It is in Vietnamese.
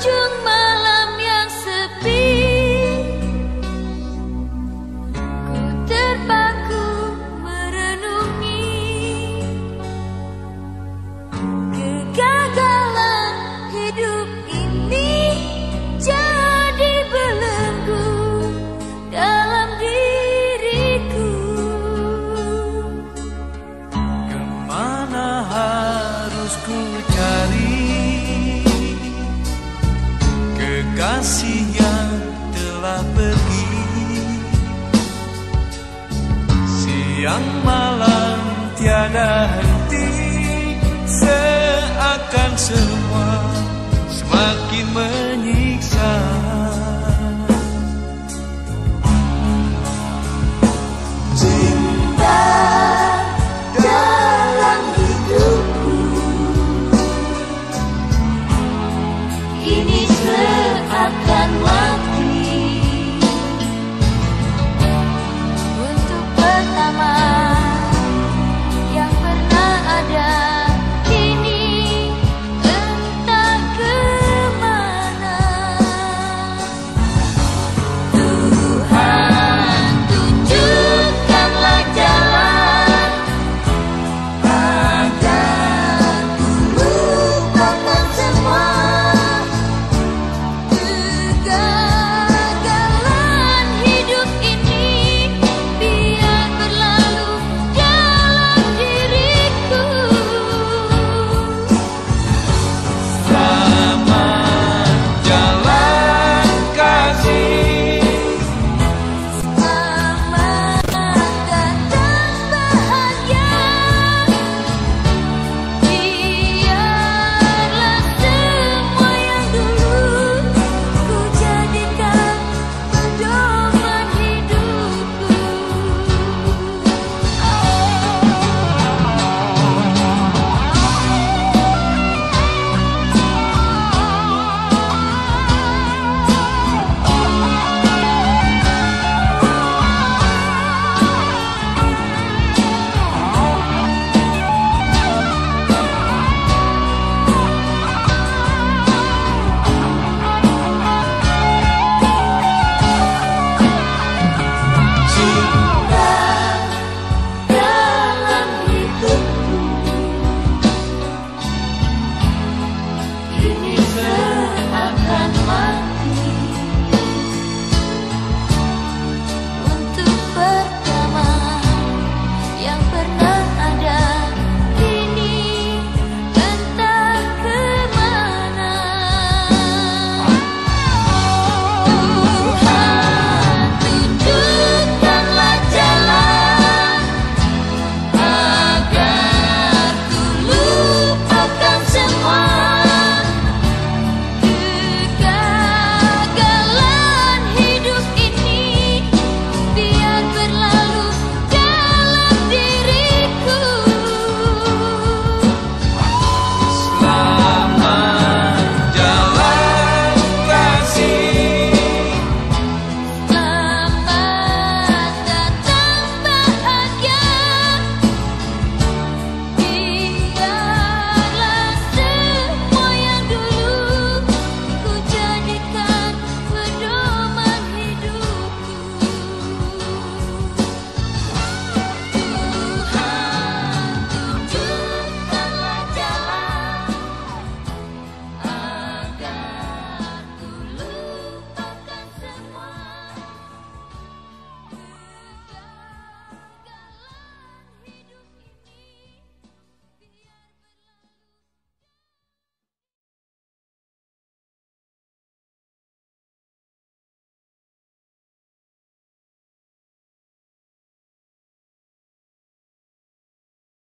chương mai